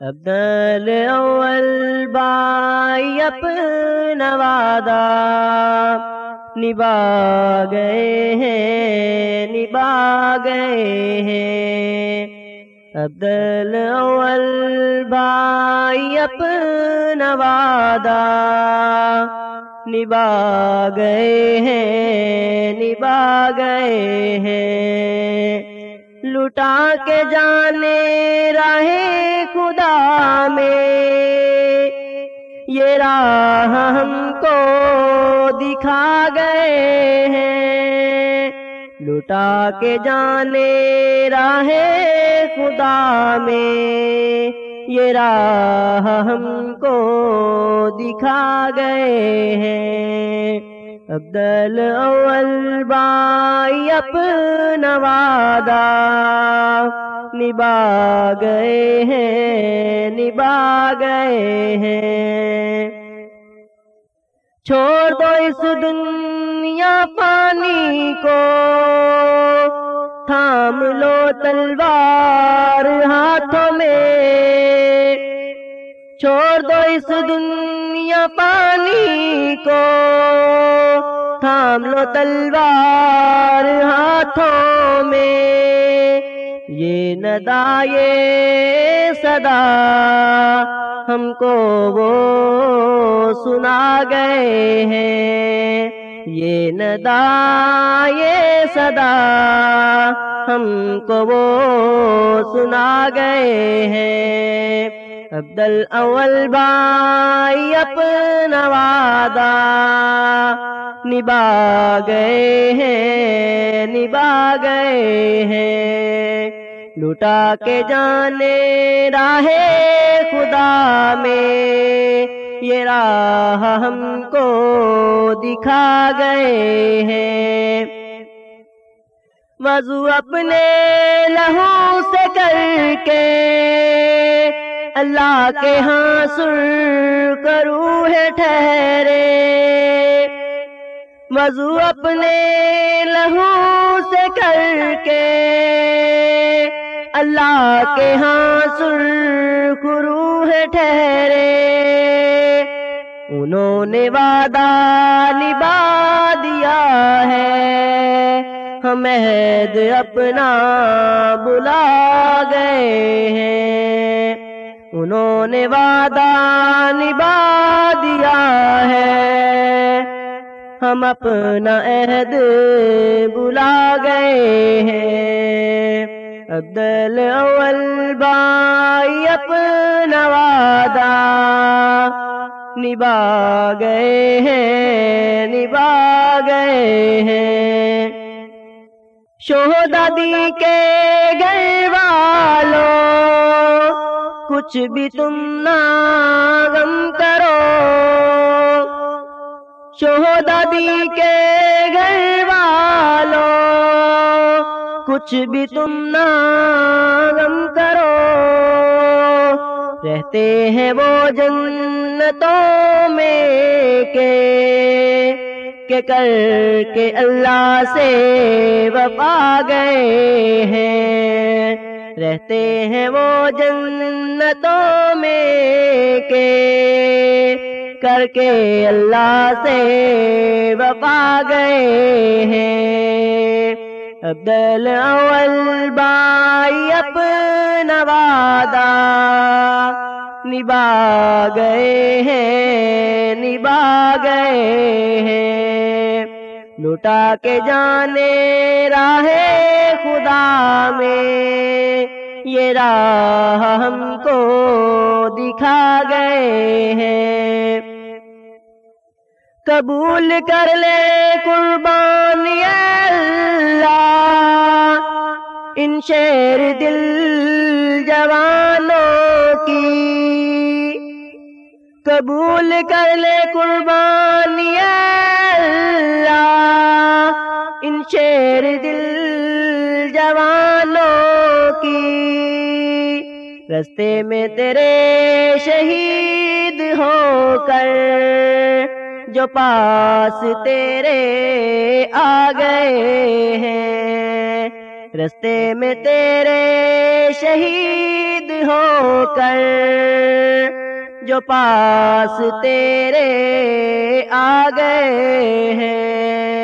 عبدال اول بائی اپنا وعدہ۔ نبا گئے ہیں نبا گئے ہیں۔ عبدال اول بائی اپنا وعدہ۔ نبا گئے ہیں نبا گئے ہیں۔ لٹا کے جانے راہ خدا میں۔ یہ راہ ہم کو دکھا گئے ہیں۔ لٹا کے جانے راہ خدا میں۔ یہ راہ ہم کو دکھا گئے ہیں۔ عبدال اول بائی اپنا وعدہ۔ نبا گئے ہیں نبا گئے ہیں۔ چھوڑ دو اس دنیا پانی کو، تھام لو تلوار چھوڑ دو اس دنیا پانی کو۔ تھام لو تلوار ہاتھوں میں۔ یہ ندا، یہ صدا۔ ہم کو وہ سنا گئے ہیں۔ یہ ندا، یہ صدا۔ ہم کو وہ سنا گئے ہیں۔ عبدال اول بائی اپنا وعدہ نبا گئے ہیں نبا گئے ہیں۔ لٹا کے جانے راہ خدا میں، یہ راہ ہم کو دکھا گئے ہیں۔ وضو اپنے لہو سے کر کے اللہ کے ہاں سر کرو ہے ٹھہرے۔ وضو اپنے لہو سے کر کے اللہ کے ہاں سر کرو ہے ٹھہرے۔ انہوں نے وعدہ نبا دیا ہے۔ ہم عہد اپنا بلا گئے۔ انہوں نے وعدہ نبا دیا ہے۔ ہم اپنا عہد بلا گئے ہیں۔ عبدال اول بائی اپنا وعدہ نبا گئے ہیں نبا گئے ہیں۔ شہدادی کے گھر والوں کچھ بھی تم نہ غم کرو شہدادی کے گھر والوں کچھ بھی تم نہ غم کرو۔ رہتے ہیں وہ جنتوں میں کے۔ کہ کر کے اللہ سے وفا گئے ہیں۔ رہتے ہیں وہ جنتوں میں کے کر کے اللہ سے وفا گئے ہیں۔ عبدال اول بائی اپنا وعدہ نبا گئے ہیں نبا گئے ہیں۔ لٹا کے جانے راہ خدا میں یہ راہ ہم کو دکھا گئے ہیں۔ قبول کر لے قربان اللہ۔ ان شیر دل جوانوں کی۔ قبول کر لے قربان اللہ۔ ان شیر دل جوانوں کی۔ رستے میں تیرے شہید ہو کر جو پاس تیرے آ گئے ہیں۔ رستے میں تیرے شہید ہو کر جو پاس تیرے آ گئے ہیں۔